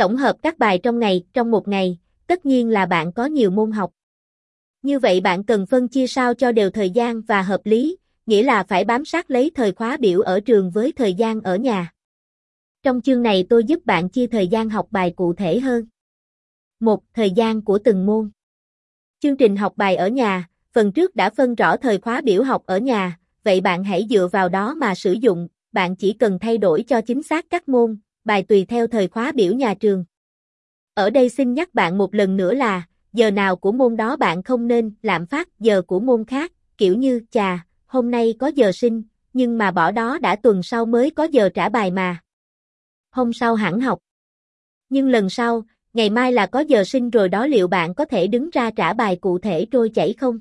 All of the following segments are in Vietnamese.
Tổng hợp các bài trong ngày, trong một ngày, tất nhiên là bạn có nhiều môn học. Như vậy bạn cần phân chia sao cho đều thời gian và hợp lý, nghĩa là phải bám sát lấy thời khóa biểu ở trường với thời gian ở nhà. Trong chương này tôi giúp bạn chia thời gian học bài cụ thể hơn. 1. Thời gian của từng môn. Chương trình học bài ở nhà, phần trước đã phân rõ thời khóa biểu học ở nhà, vậy bạn hãy dựa vào đó mà sử dụng, bạn chỉ cần thay đổi cho chính xác các môn, bài tùy theo thời khóa biểu nhà trường. Ở đây xin nhắc bạn một lần nữa là, giờ nào của môn đó bạn không nên lạm phát giờ của môn khác, kiểu như, chà, hôm nay có giờ sinh, nhưng mà bỏ đó đã tuần sau mới có giờ trả bài mà. Hôm sau hẳn học. Nhưng lần sau, ngày mai là có giờ sinh rồi đó liệu bạn có thể đứng ra trả bài cụ thể trôi chảy không?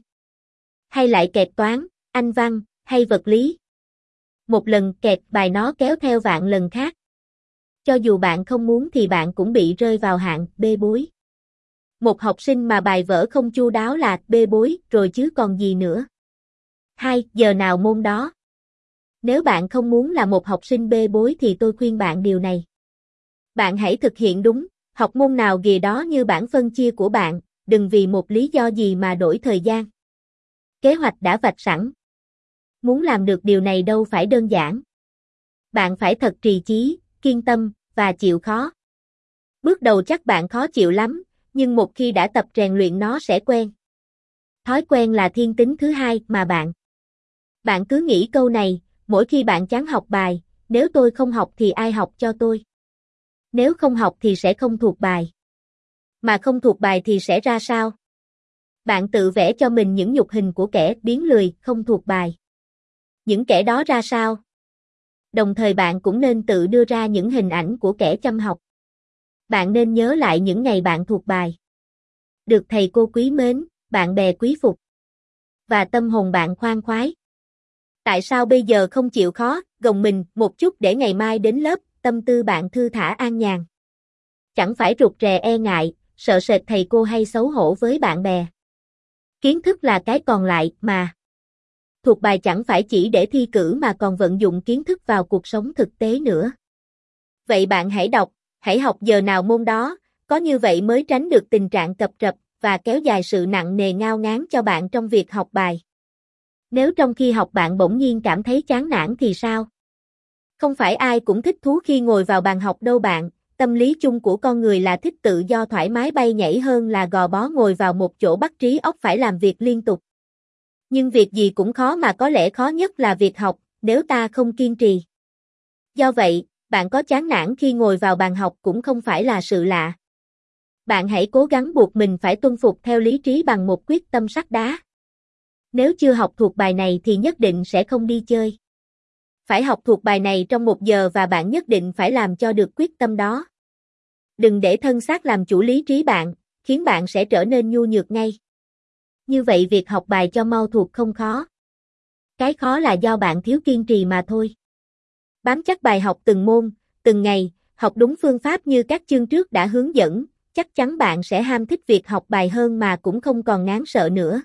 Hay lại kẹt toán, anh văn, hay vật lý? Một lần kẹt bài nó kéo theo vạn lần khác. Cho dù bạn không muốn thì bạn cũng bị rơi vào hạng bê bối. Một học sinh mà bài vở không chu đáo là bê bối rồi chứ còn gì nữa. 2. Giờ nào môn đó? Nếu bạn không muốn là một học sinh bê bối thì tôi khuyên bạn điều này. Bạn hãy thực hiện đúng, học môn nào ghì đó như bản phân chia của bạn, đừng vì một lý do gì mà đổi thời gian. Kế hoạch đã vạch sẵn. Muốn làm được điều này đâu phải đơn giản. Bạn phải thật trì chí, kiên tâm, và chịu khó. Bước đầu chắc bạn khó chịu lắm, nhưng một khi đã tập rèn luyện nó sẽ quen. Thói quen là thiên tính thứ hai mà bạn. Bạn cứ nghĩ câu này, mỗi khi bạn chán học bài, nếu tôi không học thì ai học cho tôi? Nếu không học thì sẽ không thuộc bài. Mà không thuộc bài thì sẽ ra sao? Bạn tự vẽ cho mình những nhục hình của kẻ biến lười, không thuộc bài. Những kẻ đó ra sao? Đồng thời bạn cũng nên tự đưa ra những hình ảnh của kẻ chăm học. Bạn nên nhớ lại những ngày bạn thuộc bài. Được thầy cô quý mến, bạn bè quý phục. Và tâm hồn bạn khoan khoái. Tại sao bây giờ không chịu khó, gồng mình một chút để ngày mai đến lớp, tâm tư bạn thư thả an nhàn. Chẳng phải rụt rè e ngại, sợ sệt thầy cô hay xấu hổ với bạn bè. Kiến thức là cái còn lại mà. Thuộc bài chẳng phải chỉ để thi cử mà còn vận dụng kiến thức vào cuộc sống thực tế nữa. Vậy bạn hãy đọc, hãy học giờ nào môn đó, có như vậy mới tránh được tình trạng cập rập và kéo dài sự nặng nề ngao ngán cho bạn trong việc học bài. Nếu trong khi học bạn bỗng nhiên cảm thấy chán nản thì sao? Không phải ai cũng thích thú khi ngồi vào bàn học đâu bạn, tâm lý chung của con người là thích tự do thoải mái bay nhảy hơn là gò bó ngồi vào một chỗ bắt trí óc phải làm việc liên tục. Nhưng việc gì cũng khó mà có lẽ khó nhất là việc học, nếu ta không kiên trì. Do vậy, bạn có chán nản khi ngồi vào bàn học cũng không phải là sự lạ. Bạn hãy cố gắng buộc mình phải tuân phục theo lý trí bằng một quyết tâm sắt đá. Nếu chưa học thuộc bài này thì nhất định sẽ không đi chơi. Phải học thuộc bài này trong một giờ và bạn nhất định phải làm cho được quyết tâm đó. Đừng để thân xác làm chủ lý trí bạn, khiến bạn sẽ trở nên nhu nhược ngay. Như vậy việc học bài cho mau thuộc không khó. Cái khó là do bạn thiếu kiên trì mà thôi. Bám chắc bài học từng môn, từng ngày, học đúng phương pháp như các chương trước đã hướng dẫn, chắc chắn bạn sẽ ham thích việc học bài hơn mà cũng không còn ngán sợ nữa.